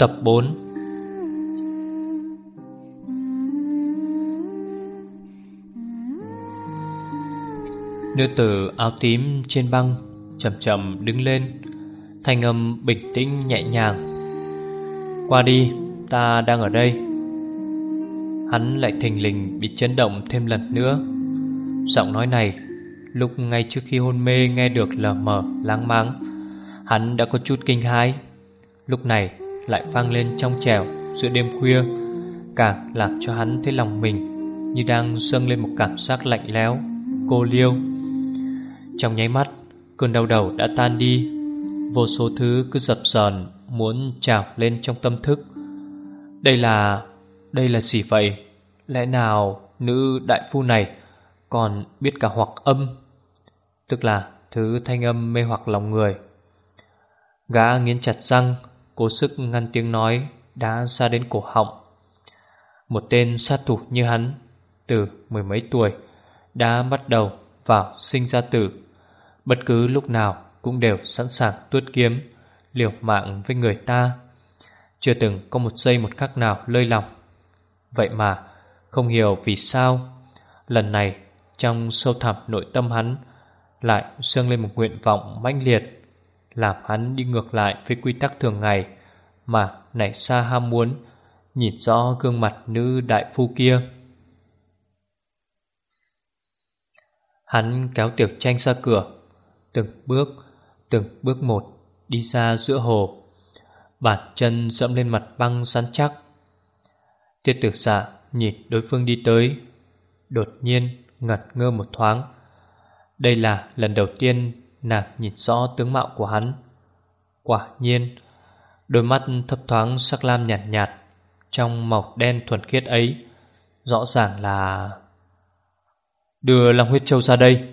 Tập 4 Nữ tử áo tím trên băng chậm chậm đứng lên Thanh âm bình tĩnh nhẹ nhàng. Qua đi, ta đang ở đây. Hắn lại thình lình bị chấn động thêm lần nữa. Giọng nói này Lúc ngay trước khi hôn mê nghe được lờ mờ láng máng. Hắn đã có chút kinh hãi. Lúc này lại vang lên trong trèo giữa đêm khuya. Càng làm cho hắn thấy lòng mình Như đang dâng lên một cảm giác lạnh lẽo, Cô liêu. Trong nháy mắt, Cơn đau đầu đã tan đi. Vô số thứ cứ dập dờn Muốn trào lên trong tâm thức. Đây là... Đây là gì vậy? Lẽ nào nữ đại phu này Còn biết cả hoặc âm? Tức là thứ thanh âm mê hoặc lòng người. Gã nghiến chặt răng Cố sức ngăn tiếng nói Đã ra đến cổ họng. Một tên sát thủ như hắn, Từ mười mấy tuổi, Đã bắt đầu vào sinh ra tử. Bất cứ lúc nào cũng đều sẵn sàng tuốt kiếm, Liều mạng với người ta. Chưa từng có một giây một khắc nào lơi lòng Vậy mà, Không hiểu vì sao, Lần này trong sâu thẳm nội tâm hắn Lại dâng lên một nguyện vọng mãnh liệt. Làm hắn đi ngược lại với quy tắc thường ngày, Mà nảy ra ham muốn, Nhìn rõ gương mặt nữ đại phu kia. Hắn kéo tiểu tranh ra cửa, Từng bước Từng bước một đi ra giữa hồ. Bàn chân dẫm lên mặt băng săn chắc. Tiết tử dạ nhìn đối phương đi tới, Đột nhiên ngật ngơ một thoáng. Đây là lần đầu tiên nàng nhìn rõ tướng mạo của hắn Quả nhiên Đôi mắt thấp thoáng sắc lam nhạt nhạt Trong màu đen thuần khiết ấy Rõ ràng là Đưa Long huyết châu ra đây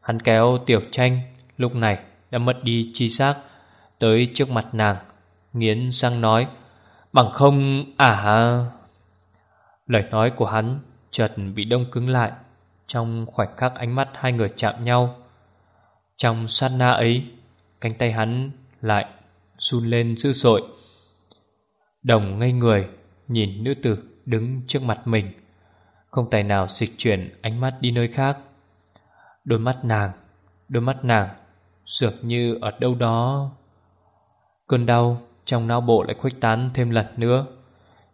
Hắn kéo tiểu tranh Lúc này đã mất đi chi xác tới trước mặt nàng, nghiến răng nói, bằng không à Lời nói của hắn chợt bị đông cứng lại trong khoảnh khắc ánh mắt hai người chạm nhau. Trong sát na ấy, cánh tay hắn lại run lên dữ dội. Đồng ngây người nhìn nữ tử đứng trước mặt mình, không tài nào dịch chuyển ánh mắt đi nơi khác. Đôi mắt nàng, đôi mắt nàng Dường như ở đâu đó Cơn đau trong não bộ lại khuếch tán thêm lần nữa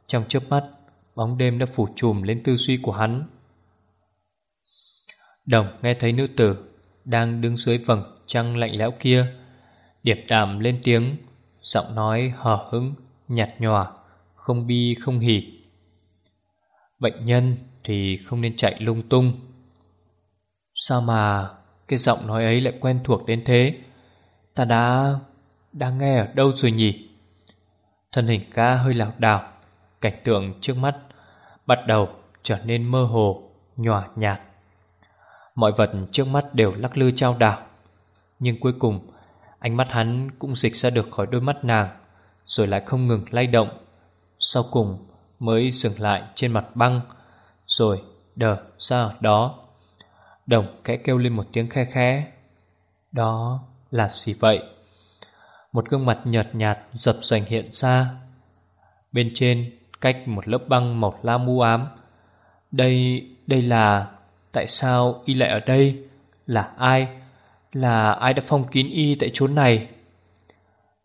Trong chớp mắt Bóng đêm đã phủ trùm lên tư duy của hắn Đồng nghe thấy nữ tử đang đứng dưới vầng trăng lạnh lẽo kia. Điệp đàm lên tiếng, Giọng nói hờ hững, Nhạt nhòa, Không bi, không hỉ. Bệnh nhân thì không nên chạy lung tung. Sao mà cái giọng nói ấy lại quen thuộc đến thế? Ta đã... đã nghe ở đâu rồi nhỉ? Thân hình ca hơi lạc đảo, Cảnh tượng trước mắt Bắt đầu trở nên mơ hồ, Nhòa nhạt. Mọi vật trước mắt đều lắc lư trao đảo. Nhưng cuối cùng Ánh mắt hắn cũng dịch ra được khỏi đôi mắt nàng Rồi lại không ngừng lay động Sau cùng mới dừng lại trên mặt băng Rồi đờ ra ở đó. Đồng kẽ kêu lên một tiếng khe khẽ. Đó là gì vậy? Một gương mặt nhợt nhạt dập dành hiện ra. Bên trên cách một lớp băng màu lam u ám. Đây, đây là... Tại sao y lại ở đây? Là ai? Là ai đã phong kín y tại chốn này?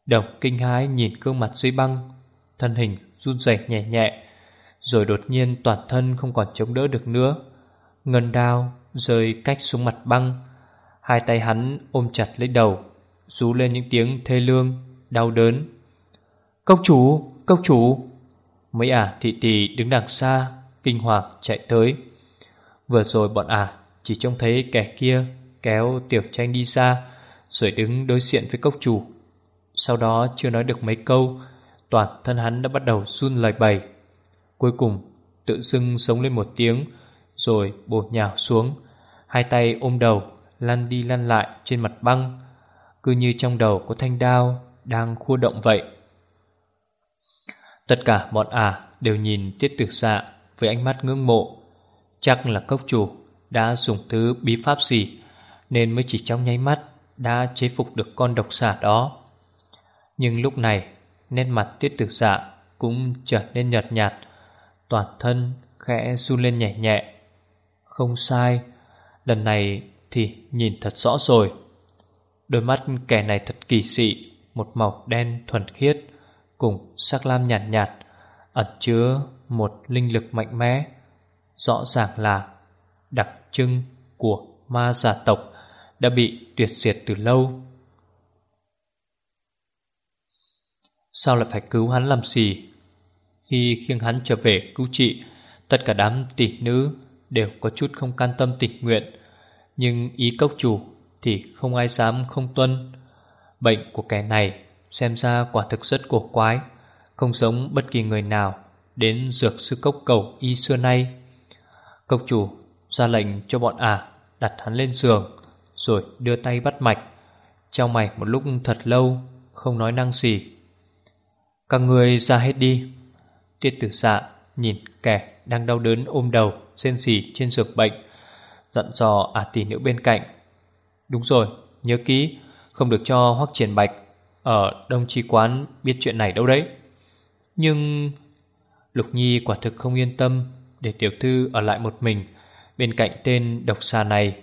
Đồng kinh hãi nhìn gương mặt dưới băng Thân hình run rẩy nhẹ nhẹ Rồi đột nhiên toàn thân không còn chống đỡ được nữa Ngân đao rơi cách xuống mặt băng. Hai tay hắn ôm chặt lấy đầu, rú lên những tiếng thê lương, đau đớn. Cốc chủ, cốc chủ! Mấy ả thị tỷ đứng đằng xa, kinh hoàng chạy tới. Vừa rồi bọn ả chỉ trông thấy kẻ kia kéo tiểu tranh đi xa, rồi đứng đối diện với cốc chủ. Sau đó chưa nói được mấy câu, Toàn thân hắn đã bắt đầu run lời bày Cuối cùng tự dưng sống lên một tiếng Rồi bột nhào xuống Hai tay ôm đầu Lăn đi lăn lại trên mặt băng. Cứ như trong đầu có thanh đao Đang khua động vậy. Tất cả bọn ả đều nhìn tiết tử dạ Với ánh mắt ngưỡng mộ. Chắc là cốc chủ đã dùng thứ bí pháp gì Nên mới chỉ trong nháy mắt Đã chế phục được con độc xà đó. Nhưng lúc này, Nét mặt tiết tử dạ Cũng trở nên nhợt nhạt, Toàn thân khẽ run lên nhẹ nhẹ. Không sai, Lần này thì nhìn thật rõ rồi. Đôi mắt kẻ này thật kỳ dị, Một màu đen thuần khiết, Cùng sắc lam nhạt nhạt, Ẩn chứa một linh lực mạnh mẽ. Rõ ràng là đặc trưng của ma giả tộc Đã bị tuyệt diệt từ lâu. Sao lại phải cứu hắn làm gì? Khi khiêng hắn trở về cứu trị, Tất cả đám tỷ nữ Đều có chút không can tâm tình nguyện. Nhưng ý cốc chủ Thì không ai dám không tuân. Bệnh của kẻ này Xem ra quả thực rất cổ quái, Không giống bất kỳ người nào Đến dược sư cốc cầu y xưa nay. Cốc chủ ra lệnh cho bọn ả Đặt hắn lên giường Rồi đưa tay bắt mạch. Trong mày một lúc thật lâu Không nói năng gì. Các người ra hết đi. Tiết tử dạ nhìn kẻ đang đau đớn ôm đầu Xên xỉ trên giường bệnh Dặn dò ả tỷ nữ bên cạnh. Đúng rồi, nhớ kỹ Không được cho Hoắc Triển Bạch Ở Đông Chi Quán biết chuyện này đâu đấy. Nhưng Lục Nhi quả thực không yên tâm. Để tiểu thư ở lại một mình Bên cạnh tên độc xà này.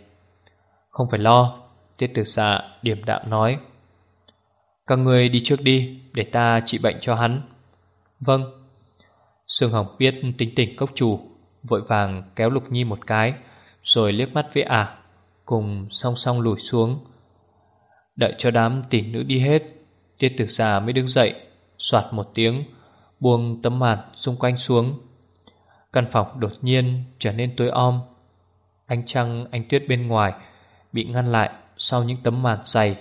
Không phải lo, Tiết tử xà điểm đạm nói. Các người đi trước đi, Để ta trị bệnh cho hắn. Vâng. Sương Hồng biết tính tình cốc chủ, Vội vàng kéo Lục Nhi một cái, Rồi liếc mắt với ả, Cùng song song lùi xuống. Đợi cho đám tỷ nữ đi hết, Tiết tử xà mới đứng dậy, soạt một tiếng, Buông tấm màn xung quanh xuống. Căn phòng đột nhiên trở nên tối om. Ánh trăng, ánh tuyết bên ngoài Bị ngăn lại sau những tấm màn dày.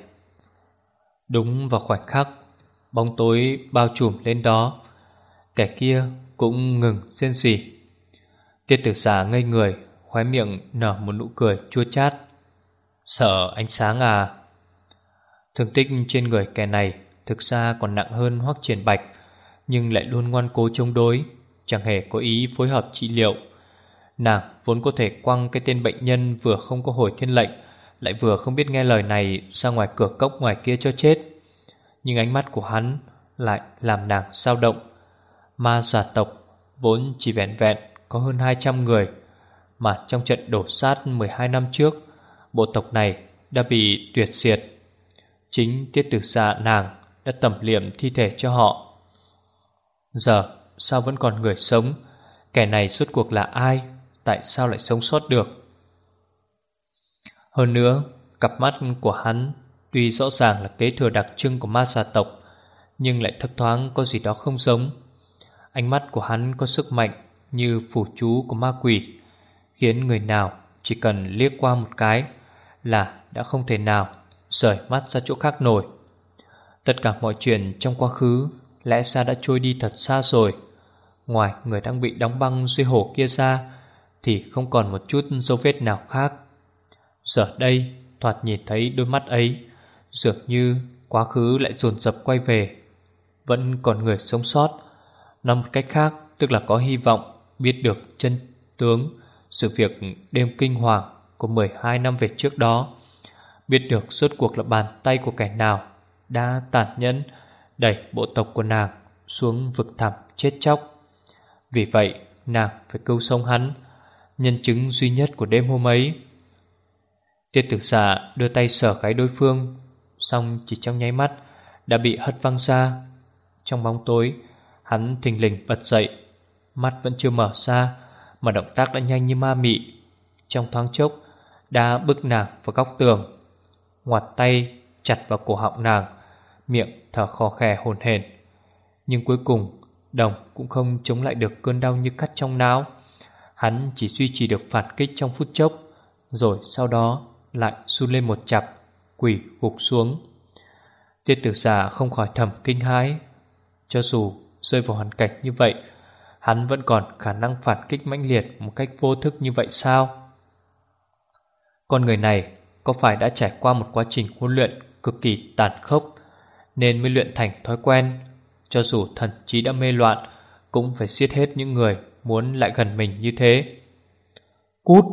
Đúng vào khoảnh khắc, Bóng tối bao trùm lên đó. Kẻ kia cũng ngừng rên rỉ. Tiết tử giả ngây người, Khóe miệng nở một nụ cười chua chát. Sợ ánh sáng à? Thương tích trên người kẻ này Thực ra còn nặng hơn hoắc triển bạch, Nhưng lại luôn ngoan cố chống đối. Chẳng hề có ý phối hợp trị liệu. Nàng vốn có thể quăng cái tên bệnh nhân Vừa không có hồi thiên lệnh, lại vừa không biết nghe lời này ra ngoài cửa cốc ngoài kia cho chết. Nhưng ánh mắt của hắn lại làm nàng sao động. Ma giả tộc vốn chỉ vẹn vẹn có hơn 200 người, Mà trong trận đổ sát 12 năm trước, Bộ tộc này đã bị tuyệt diệt. Chính tiết tử dạ nàng đã tẩm liệm thi thể cho họ. Giờ sao vẫn còn người sống Kẻ này suốt cuộc là ai Tại sao lại sống sót được hơn nữa, cặp mắt của hắn tuy rõ ràng là kế thừa đặc trưng của ma xà tộc, nhưng lại thấp thoáng có gì đó không giống. Ánh mắt của hắn có sức mạnh như phủ chú của ma quỷ, khiến người nào chỉ cần liếc qua một cái là đã không thể nào rời mắt ra chỗ khác nổi. Tất cả mọi chuyện trong quá khứ lẽ ra đã trôi đi thật xa rồi. Ngoài người đang bị đóng băng dưới hồ kia ra, thì không còn một chút dấu vết nào khác. Giờ đây, thoạt nhìn thấy đôi mắt ấy, Dường như quá khứ lại dồn dập quay về, Vẫn còn người sống sót. Nói một cách khác, Tức là có hy vọng biết được chân tướng Sự việc đêm kinh hoàng Của 12 năm về trước đó. Biết được suốt cuộc là bàn tay của kẻ nào Đã tàn nhẫn, Đẩy bộ tộc của nàng Xuống vực thẳm chết chóc. Vì vậy, nàng phải cứu sống hắn. Nhân chứng duy nhất của đêm hôm ấy. Tiết tử giả đưa tay sở cái đối phương, Xong chỉ trong nháy mắt Đã bị hất văng ra. Trong bóng tối, Hắn thình lình bật dậy, Mắt vẫn chưa mở ra, Mà động tác đã nhanh như ma mị. Trong thoáng chốc, Đã bức nàng vào góc tường, Ngoặt tay chặt vào cổ họng nàng, Miệng thở khò khè hồn hển. Nhưng cuối cùng Đồng cũng không chống lại được cơn đau như cắt trong não Hắn chỉ duy trì được phản kích trong phút chốc Rồi sau đó lại sun lên một chặp, quỷ gục xuống. Tiết tử giả không khỏi thầm kinh hãi. Cho dù rơi vào hoàn cảnh như vậy Hắn vẫn còn khả năng phản kích mãnh liệt Một cách vô thức như vậy sao Con người này Có phải đã trải qua một quá trình huấn luyện Cực kỳ tàn khốc Nên mới luyện thành thói quen cho dù thần trí đã mê loạn Cũng phải siết hết những người Muốn lại gần mình như thế. Cút,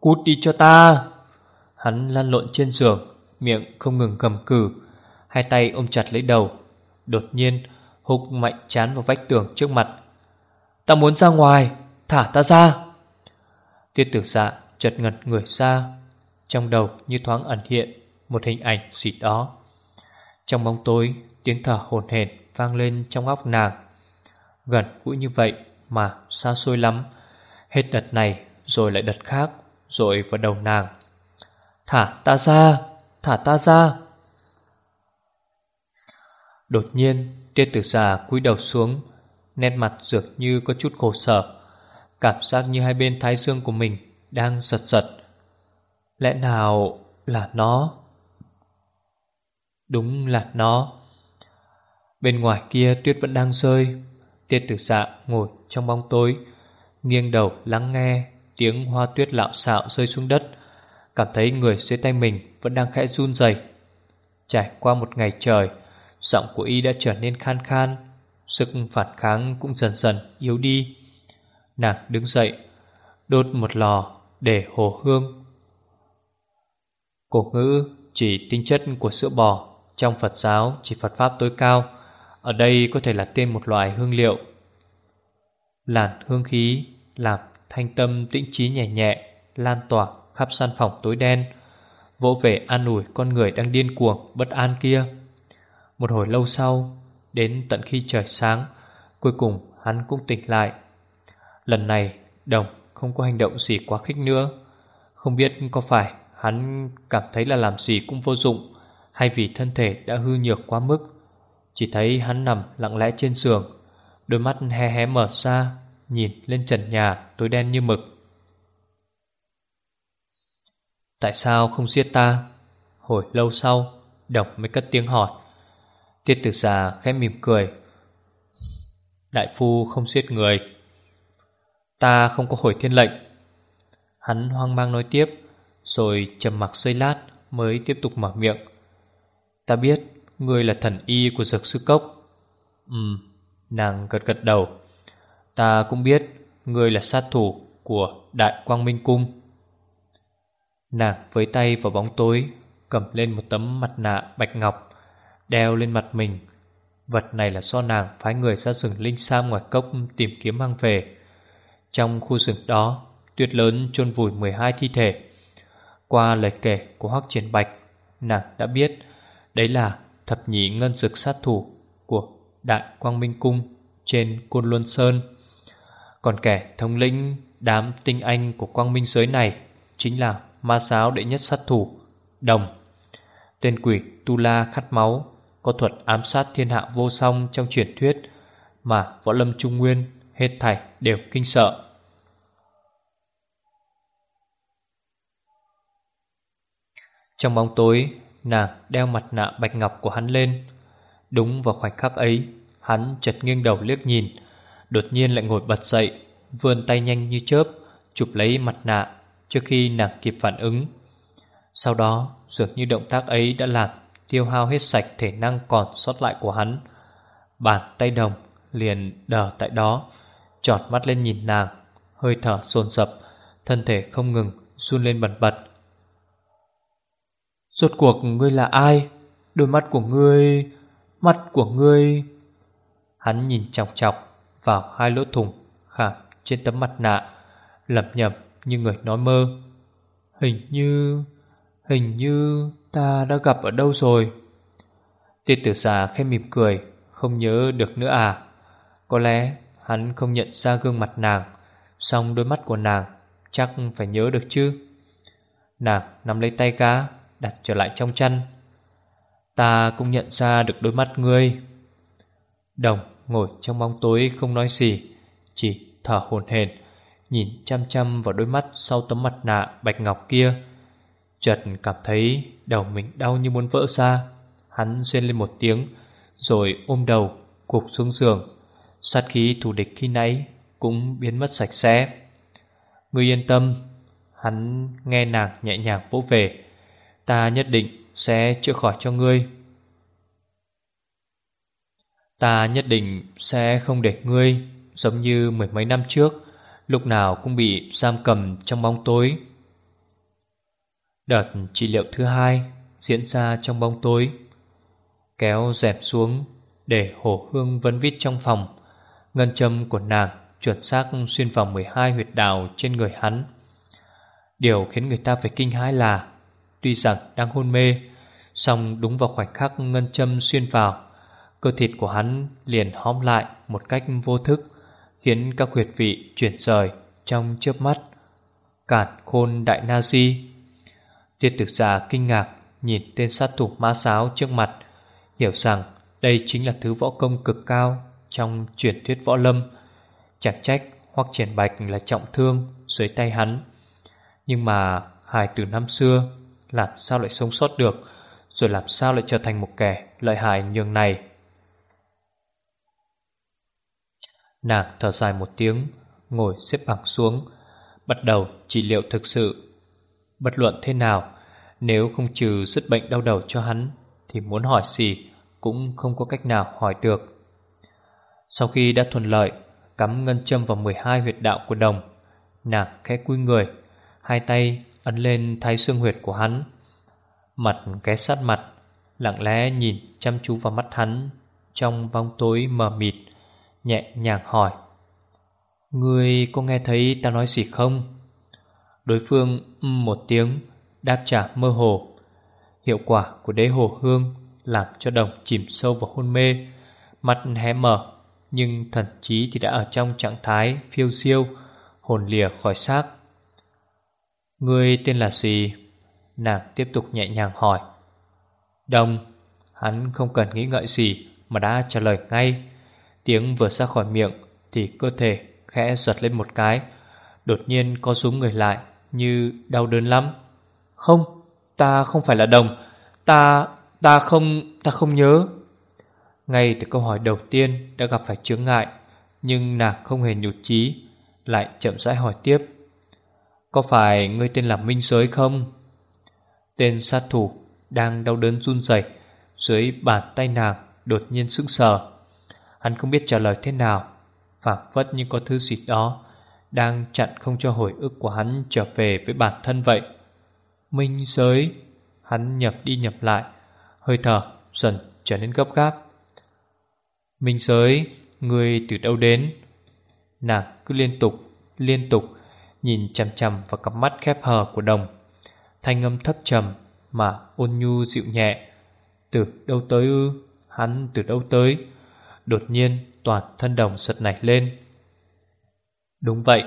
cút đi cho ta! Hắn lăn lộn trên giường Miệng không ngừng cầm cử Hai tay ôm chặt lấy đầu. Đột nhiên húc mạnh chán vào vách tường trước mặt. Ta muốn ra ngoài Thả ta ra! Tiết tử dạ chợt ngật người ra Trong đầu như thoáng ẩn hiện Một hình ảnh xịt đó. Trong bóng tối Tiếng thở hồn hển vang lên trong óc nàng. Gần gũi như vậy Mà xa xôi lắm. Hết đợt này rồi lại đợt khác, Rồi vào đầu nàng. Thả ta ra, Thả ta ra. Đột nhiên Tiết tử già cúi đầu xuống, Nét mặt dường như có chút khổ sở, Cảm giác như hai bên thái dương của mình Đang giật giật. Lẽ nào là nó? Đúng là nó. Bên ngoài kia tuyết vẫn đang rơi. Tiết tử dạ ngồi trong bóng tối, Nghiêng đầu lắng nghe Tiếng hoa tuyết lạo xạo rơi xuống đất. Cảm thấy người dưới tay mình Vẫn đang khẽ run rẩy. Trải qua một ngày trời, Giọng của y đã trở nên khan khan, Sức phản kháng cũng dần dần yếu đi. Nàng đứng dậy, Đốt một lò để hồ hương. Cổ ngữ chỉ tính chất của sữa bò Trong Phật giáo, chỉ Phật Pháp tối cao. Ở đây có thể là tên một loại hương liệu. Làn hương khí làm thanh tâm, tĩnh trí nhẹ nhẹ, Lan tỏa khắp gian phòng tối đen, Vỗ về an ủi con người đang điên cuồng, bất an kia. Một hồi lâu sau, Đến tận khi trời sáng, Cuối cùng hắn cũng tỉnh lại. Lần này, Đồng không có hành động gì quá khích nữa. Không biết có phải Hắn cảm thấy là làm gì cũng vô dụng, Hay vì thân thể đã hư nhược quá mức. Chỉ thấy hắn nằm lặng lẽ trên giường, Đôi mắt hé hé mở ra, Nhìn lên trần nhà tối đen như mực. Tại sao không giết ta? Hồi lâu sau Đọc mới cất tiếng hỏi. Tiết tử già khẽ mỉm cười. Đại phu không giết người. Ta không có hồi thiên lệnh. Hắn hoang mang nói tiếp, Rồi trầm mặc giây lát Mới tiếp tục mở miệng. Ta biết Ngươi là thần y của dược sư cốc. Ừm, Nàng gật gật đầu. Ta cũng biết Ngươi là sát thủ của Đại Quang Minh Cung. Nàng với tay vào bóng tối, Cầm lên một tấm mặt nạ bạch ngọc, Đeo lên mặt mình. Vật này là do nàng phái người ra rừng Linh Sam ngoài cốc tìm kiếm mang về. Trong khu rừng đó, Tuyết lớn chôn vùi 12 thi thể. Qua lời kể của Hoắc Triển Bạch, Nàng đã biết Đấy là thập nhị ngân dực sát thủ Của Đại Quang Minh Cung Trên Côn Luân Sơn Còn kẻ thống lĩnh Đám tinh anh của Quang Minh giới này Chính là ma giáo đệ nhất sát thủ Đồng Tên quỷ Tu La khát máu có thuật ám sát thiên hạ vô song trong truyền thuyết mà võ lâm trung nguyên hết thảy đều kinh sợ. Trong bóng tối, nàng đeo mặt nạ bạch ngọc của hắn lên. Đúng vào khoảnh khắc ấy, hắn chợt nghiêng đầu liếc nhìn, đột nhiên lại ngồi bật dậy, vươn tay nhanh như chớp, chụp lấy mặt nạ trước khi nàng kịp phản ứng. Sau đó, dường như động tác ấy đã làm tiêu hao hết sạch thể năng còn sót lại của hắn. Bàn tay đồng liền đờ tại đó, trọt mắt lên nhìn nàng, hơi thở dồn dập, thân thể không ngừng run lên bần bật. Rốt cuộc ngươi là ai? Đôi mắt của ngươi, mắt của ngươi. Hắn nhìn chọc chọc vào hai lỗ thủng khảm trên tấm mặt nạ, lẩm nhẩm như người nói mơ. Hình như, hình như Ta đã gặp ở đâu rồi Tiết tử xà khẽ mỉm cười Không nhớ được nữa à Có lẽ hắn không nhận ra gương mặt nàng song đôi mắt của nàng Chắc phải nhớ được chứ Nàng nắm lấy tay cá Đặt trở lại trong chăn. Ta cũng nhận ra được đôi mắt ngươi. Đồng, ngồi trong bóng tối không nói gì, Chỉ thở hồn hển, Nhìn chăm chăm vào đôi mắt sau tấm mặt nạ bạch ngọc kia. Chợt cảm thấy đầu mình đau như muốn vỡ ra. Hắn rên lên một tiếng, Rồi ôm đầu cục xuống giường. Sát khí thù địch khi nãy Cũng biến mất sạch sẽ. Ngươi yên tâm, Hắn nghe nàng nhẹ nhàng vỗ về. Ta nhất định sẽ chữa khỏi cho ngươi. Ta nhất định sẽ không để ngươi Giống như mười mấy năm trước, Lúc nào cũng bị giam cầm trong bóng tối. Đợt trị liệu thứ hai Diễn ra trong bóng tối, Kéo dẹp xuống Để hổ hương vấn vít trong phòng. Ngân châm của nàng chuẩn xác xuyên vào 12 huyệt đào trên người hắn. Điều khiến người ta phải kinh hãi là Tuy rằng đang hôn mê, song đúng vào khoảnh khắc ngân châm xuyên vào, Cơ thịt của hắn liền hóm lại một cách vô thức, Khiến các huyệt vị chuyển rời trong chớp mắt. Cản khôn đại na di. Tiết tử giả kinh ngạc nhìn tên sát thủ ma sáo trước mặt, Hiểu rằng đây chính là thứ võ công cực cao trong truyền thuyết võ lâm, Chẳng trách hoặc triển bạch là trọng thương dưới tay hắn. Nhưng mà hài từ năm xưa làm sao lại sống sót được? Rồi làm sao lại trở thành một kẻ lợi hại nhường này? Nàng thở dài một tiếng, Ngồi xếp bằng xuống, Bắt đầu trị liệu thực sự. Bất luận thế nào, Nếu không trừ dứt bệnh đau đầu cho hắn, Thì muốn hỏi gì Cũng không có cách nào hỏi được. Sau khi đã thuận lợi, Cắm ngân châm vào 12 huyệt đạo của đồng, Nàng khẽ cúi người, Hai tay ấn lên thái xương huyệt của hắn Mặt ké sát mặt Lặng lẽ nhìn chăm chú vào mắt hắn Trong bóng tối mờ mịt Nhẹ nhàng hỏi Ngươi có nghe thấy ta nói gì không? Đối phương một tiếng Đáp trả mơ hồ Hiệu quả của đế hồ hương Làm cho đồng chìm sâu vào hôn mê Mắt hé mở nhưng thần trí thì đã ở trong trạng thái phiêu siêu, hồn lìa khỏi xác. Người tên là gì? Nàng tiếp tục nhẹ nhàng hỏi. Đông, hắn không cần nghĩ ngợi gì mà đã trả lời ngay. Tiếng vừa ra khỏi miệng thì cơ thể khẽ giật lên một cái, đột nhiên có súng người lại như đau đớn lắm. Không, ta không phải là Đồng, ta, ta không, ta không nhớ. Ngay từ câu hỏi đầu tiên đã gặp phải chướng ngại Nhưng nàng không hề nhụt chí Lại chậm rãi hỏi tiếp có phải ngươi tên là Minh Giới không? Tên sát thủ đang đau đớn run rẩy Dưới bàn tay nàng đột nhiên sững sờ Hắn không biết trả lời thế nào phảng phất như có thứ gì đó Đang chặn không cho hồi ức của hắn trở về với bản thân vậy Minh giới Hắn nhập đi nhập lại Hơi thở dần trở nên gấp gáp Minh giới, người từ đâu đến? Nàng cứ liên tục, liên tục nhìn chằm chằm vào cặp mắt khép hờ của đồng. Thanh âm thấp trầm mà ôn nhu dịu nhẹ. Từ đâu tới ư? Hắn từ đâu tới? Đột nhiên toàn thân đồng sật nảy lên. Đúng vậy,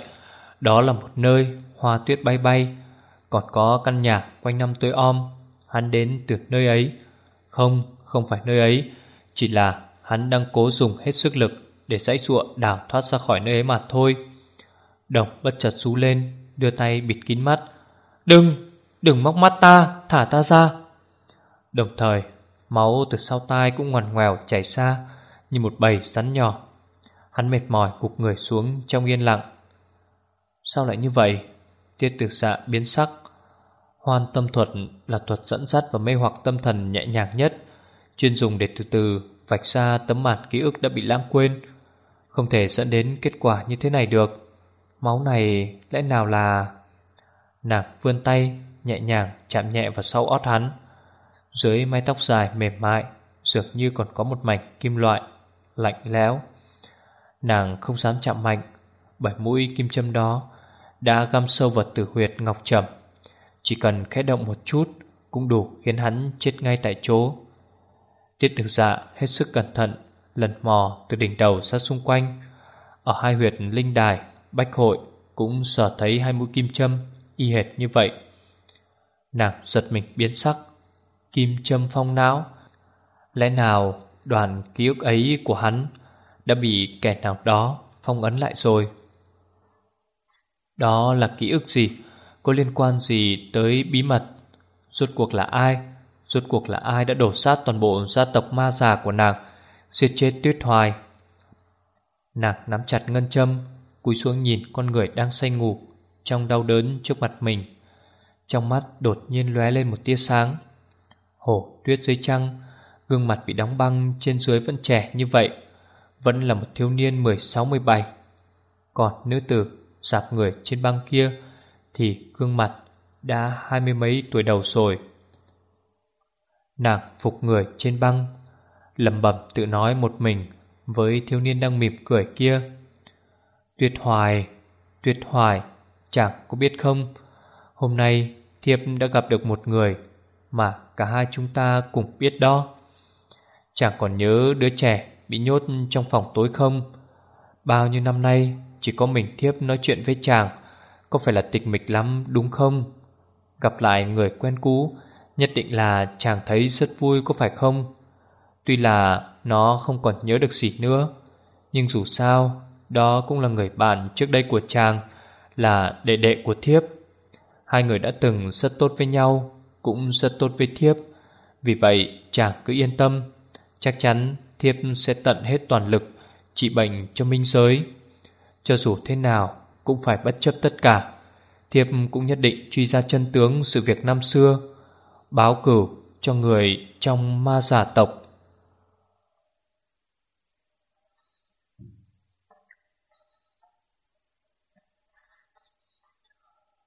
đó là một nơi hoa tuyết bay bay, còn có căn nhà quanh năm tối om. Hắn đến từ nơi ấy. Không, không phải nơi ấy, chỉ là Hắn đang cố dùng hết sức lực Để dãy ruộng đào thoát ra khỏi nơi ấy mà thôi Đồng bất chợt rú lên Đưa tay bịt kín mắt. Đừng, đừng móc mắt ta Thả ta ra. Đồng thời máu từ sau tai cũng ngoằn ngoèo chảy ra Như một bầy rắn nhỏ. Hắn mệt mỏi gục người xuống trong yên lặng. Sao lại như vậy? Tiết tử dạ biến sắc. Hoan tâm thuật là thuật dẫn dắt và mê hoặc tâm thần nhẹ nhàng nhất Chuyên dùng để từ từ vạch ra tấm màn ký ức đã bị lãng quên. Không thể dẫn đến kết quả như thế này được. Máu này lẽ nào là... Nàng vươn tay, nhẹ nhàng, chạm nhẹ vào sau ót hắn. Dưới mái tóc dài mềm mại, Dường như còn có một mảnh kim loại, Lạnh lẽo. Nàng không dám chạm mạnh, Bởi mũi kim châm đó Đã găm sâu vào tử huyệt ngọc trầm. Chỉ cần khẽ động một chút Cũng đủ khiến hắn chết ngay tại chỗ. Tiết thực dạ hết sức cẩn thận, Lần mò từ đỉnh đầu ra xung quanh, Ở hai huyệt linh đài. Bách hội cũng sở thấy hai mũi kim châm Y hệt như vậy. Nàng giật mình biến sắc. Kim châm phong não. Lẽ nào đoàn ký ức ấy của hắn Đã bị kẻ nào đó phong ấn lại rồi? Đó là ký ức gì? Có liên quan gì tới bí mật? Rốt cuộc là ai? Rốt cuộc là ai đã đổ sát toàn bộ gia tộc ma già của nàng, Giết chết tuyết hoài? Nàng nắm chặt ngân châm Cúi xuống nhìn con người đang say ngủ, Trong đau đớn trước mặt mình. Trong mắt đột nhiên lóe lên một tia sáng. Hổ, tuyết dưới trăng, Gương mặt bị đóng băng, trên dưới vẫn trẻ như vậy, Vẫn là một thiếu niên 16-17 Còn nữ tử, sạp người trên băng kia, Thì gương mặt đã hai mươi mấy tuổi đầu rồi. Nàng phục người trên băng, lẩm bẩm tự nói một mình Với thiếu niên đang mỉm cười kia. Tuyệt hoài Tuyệt hoài Chẳng có biết không? Hôm nay thiếp đã gặp được một người Mà cả hai chúng ta cùng biết đó. Chẳng còn nhớ đứa trẻ Bị nhốt trong phòng tối không? Bao nhiêu năm nay Chỉ có mình thiếp nói chuyện với chàng, Có phải là tịch mịch lắm, đúng không? Gặp lại người quen cũ, Nhất định là chàng thấy rất vui có phải không? Tuy là nó không còn nhớ được gì nữa, Nhưng dù sao đó cũng là người bạn trước đây của chàng, Là đệ đệ của thiếp. Hai người đã từng rất tốt với nhau, Cũng rất tốt với thiếp. Vì vậy, chàng cứ yên tâm. Chắc chắn thiếp sẽ tận hết toàn lực Trị bệnh cho minh giới. Cho dù thế nào Cũng phải bất chấp tất cả. Thiếp cũng nhất định truy ra chân tướng sự việc năm xưa, Báo cửu cho người trong ma giả tộc.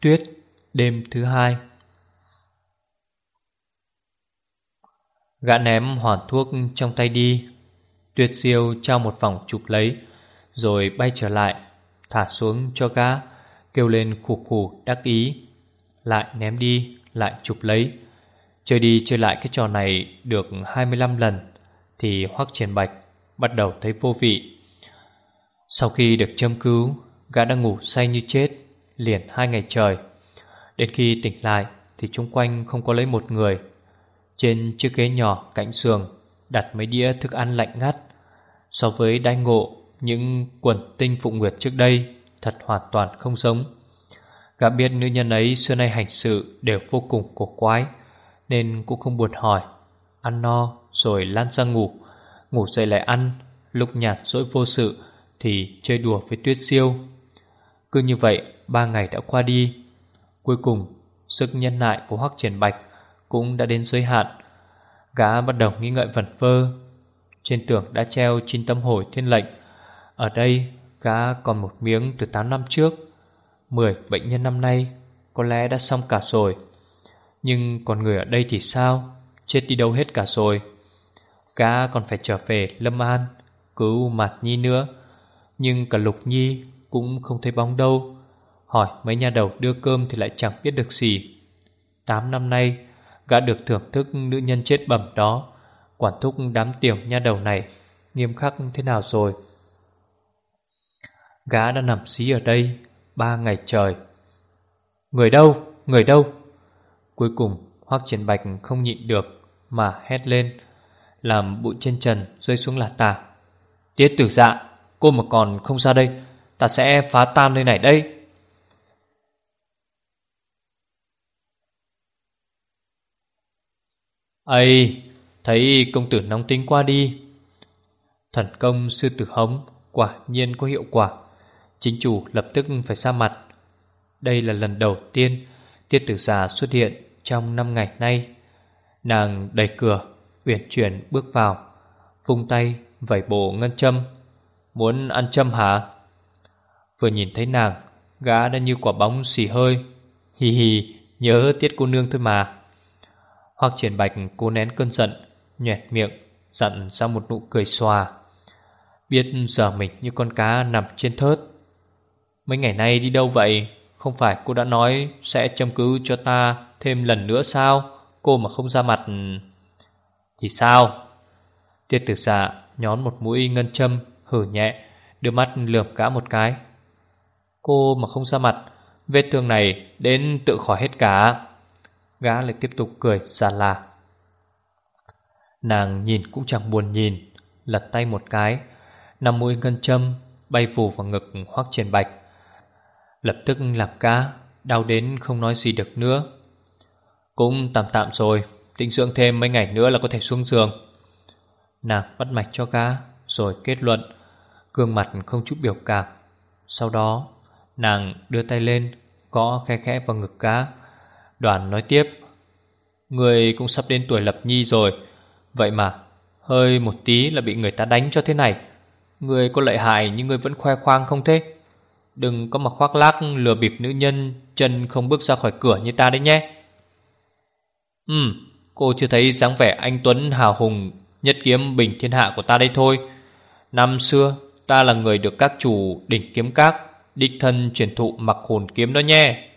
Tuyết Đêm thứ hai. Gã ném hoàn thuốc trong tay đi. Tuyết siêu trao một vòng chụp lấy, Rồi bay trở lại, Thả xuống cho gã, Kêu lên khủ khủ đắc ý. Lại ném đi, Lại chụp lấy. Chơi đi chơi lại cái trò này được 25 lần, Thì Hoắc Triển Bạch Bắt đầu thấy vô vị. Sau khi được châm cứu, Gã đang ngủ say như chết. Liền hai ngày trời. Đến khi tỉnh lại Thì chung quanh không có lấy một người. Trên chiếc ghế nhỏ cạnh giường Đặt mấy đĩa thức ăn lạnh ngắt. So với đai ngộ, Những quần tinh phụ nguyệt trước đây Thật hoàn toàn không giống. Gã biết nữ nhân ấy xưa nay hành sự Đều vô cùng cổ quái, Nên cũng không buồn hỏi. Ăn no rồi lan ra ngủ. Ngủ dậy lại ăn, Lúc nhạt dỗi vô sự Thì chơi đùa với tuyết siêu. Cứ như vậy, ba ngày đã qua đi. Cuối cùng, Sức nhân nại của Hoắc Triển Bạch Cũng đã đến giới hạn. Gã bắt đầu nghi ngợi vẩn vơ. Trên tường đã treo chín tấm hồi thiên lệnh. Ở đây, gã còn một miếng từ 8 năm trước. Mười bệnh nhân năm nay, Có lẽ đã xong cả rồi. Nhưng còn người ở đây thì sao? Chết đi đâu hết cả rồi? Gã còn phải trở về Lâm An, Cứu Mạt Nhi nữa. Nhưng cả Lục Nhi cũng không thấy bóng đâu. Hỏi mấy nhà đầu đưa cơm thì lại chẳng biết được gì. Tám năm nay, Gã được thưởng thức nữ nhân chết bẩm đó. Quản thúc đám tiểu nha đầu này, Nghiêm khắc thế nào rồi? Gã đã nằm xí ở đây Ba ngày trời. Người đâu? Người đâu? Cuối cùng, Hoác Triển Bạch không nhịn được Mà hét lên, Làm bụi trên trần rơi xuống là tà Tiết tử dạ Cô mà còn không ra đây. Ta sẽ phá tan nơi này đây. Ây, thấy công tử nóng tính qua đi. Thần công sư tử hống, Quả nhiên có hiệu quả. Chính chủ lập tức phải ra mặt. Đây là lần đầu tiên Tiết tử già xuất hiện trong năm ngày nay. Nàng đẩy cửa, Uyển chuyển bước vào, Vung tay, vẩy bộ ngân châm. Muốn ăn châm hả? Vừa nhìn thấy nàng, Gã đã như quả bóng xì hơi. Hì hì, nhớ tiết cô nương thôi mà. Hoặc triển bạch cô nén cơn giận Nhoẹt miệng, Dặn ra một nụ cười xòa. Biết giờ mình như con cá nằm trên thớt. Mấy ngày nay đi đâu vậy? Không phải cô đã nói Sẽ châm cứu cho ta thêm lần nữa sao? Cô mà không ra mặt, Thì sao? Tiết tử dạ nhón một mũi ngân châm, Hử nhẹ, Đưa mắt lườm gã một cái. Cô mà không ra mặt, Vết thương này đến tự khỏi hết cả. Gã lại tiếp tục cười xa là Nàng nhìn cũng chẳng buồn nhìn, Lật tay một cái, Nằm mũi ngân châm, Bay vù vào ngực hoác triển bạch. Lập tức làm cá, Đau đến không nói gì được nữa. Cũng tạm tạm rồi Tĩnh dưỡng thêm mấy ngày nữa là có thể xuống giường. Nàng bắt mạch cho cá Rồi kết luận, Gương mặt không chút biểu cảm. Sau đó nàng đưa tay lên Có khe khẽ vào ngực cá. Đoàn nói tiếp, Người cũng sắp đến tuổi lập nhi rồi. Vậy mà, Hơi một tí là bị người ta đánh cho thế này. Người có lợi hại nhưng người vẫn khoe khoang không thế? Đừng có mà khoác lác lừa bịp nữ nhân Chân không bước ra khỏi cửa như ta đấy nhé. Ừ Cô chưa thấy dáng vẻ anh Tuấn hào hùng, Nhất kiếm, bình thiên hạ của ta đây thôi. Năm xưa, Ta là người được các chủ đỉnh kiếm các. Đích thân truyền thụ mặc hồn kiếm đó nhé.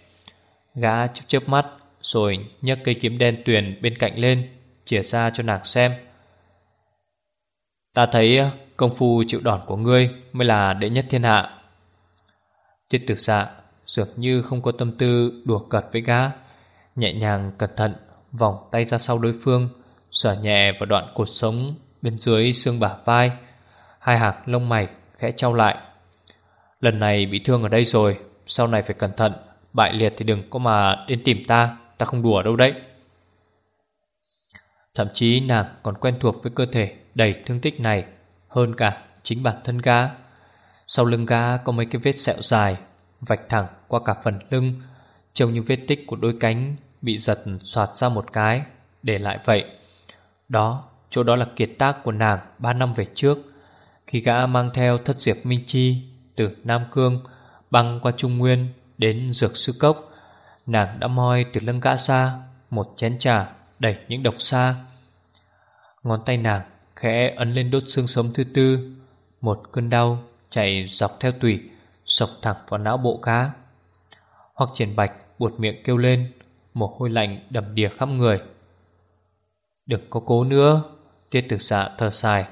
Gã chớp chớp mắt, Rồi nhấc cây kiếm đen tuyền bên cạnh lên, chìa ra cho nàng xem. Ta thấy ờ, công phu chịu đòn của ngươi Mới là đệ nhất thiên hạ. Tiết tử dạ Dường như không có tâm tư đùa cợt với gã, Nhẹ nhàng cẩn thận Vòng tay ra sau đối phương Sở nhẹ vào đoạn cột sống Bên dưới xương bả vai. Hai hạt lông mày khẽ trao lại Lần này bị thương ở đây rồi Sau này phải cẩn thận Bại liệt thì đừng có mà đến tìm ta Ta không đùa đâu đấy. Thậm chí nàng còn quen thuộc với cơ thể đầy thương tích này Hơn cả chính bản thân gã. Sau lưng gã có mấy cái vết sẹo dài Vạch thẳng qua cả phần lưng Trông như vết tích của đôi cánh Bị giật soạt ra một cái. Để lại vậy Đó, chỗ đó là kiệt tác của nàng ba năm về trước Khi gã mang theo thất diệp Minh Chi từ Nam Cương Băng qua Trung Nguyên Đến Dược Sư Cốc. Nàng đã moi từ lưng gã ra, Một chén trà đẩy những độc xa. Ngón tay nàng khẽ ấn lên đốt xương sống thứ tư, Một cơn đau chạy dọc theo tủy Sọc thẳng vào não bộ cá Hoặc triển bạch buột miệng kêu lên, Mồ hôi lạnh đầm đìa khắp người. Đừng có cố nữa, Tiết tử xạ thở dài,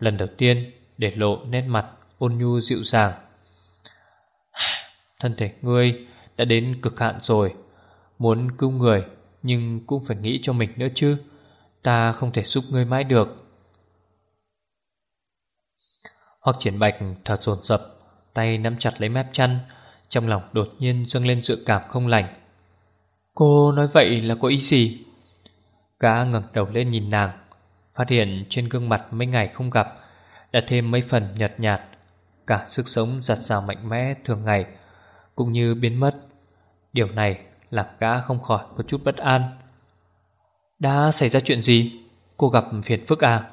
Lần đầu tiên để lộ nét mặt ôn nhu dịu dàng. Thân thể ngươi đã đến cực hạn rồi, Muốn cứu người Nhưng cũng phải nghĩ cho mình nữa chứ, Ta không thể giúp ngươi mãi được. Hoặc triển bạch thở dồn dập, Tay nắm chặt lấy mép chăn, Trong lòng đột nhiên dâng lên dự cảm không lành. Cô nói vậy là có ý gì? Gã ngẩng đầu lên nhìn nàng, Phát hiện trên gương mặt mấy ngày không gặp, Đã thêm mấy phần nhợt nhạt Cả sức sống giặt rào mạnh mẽ thường ngày, Cũng như biến mất Điều này làm gã không khỏi có chút bất an Đã xảy ra chuyện gì? Cô gặp phiền phức à?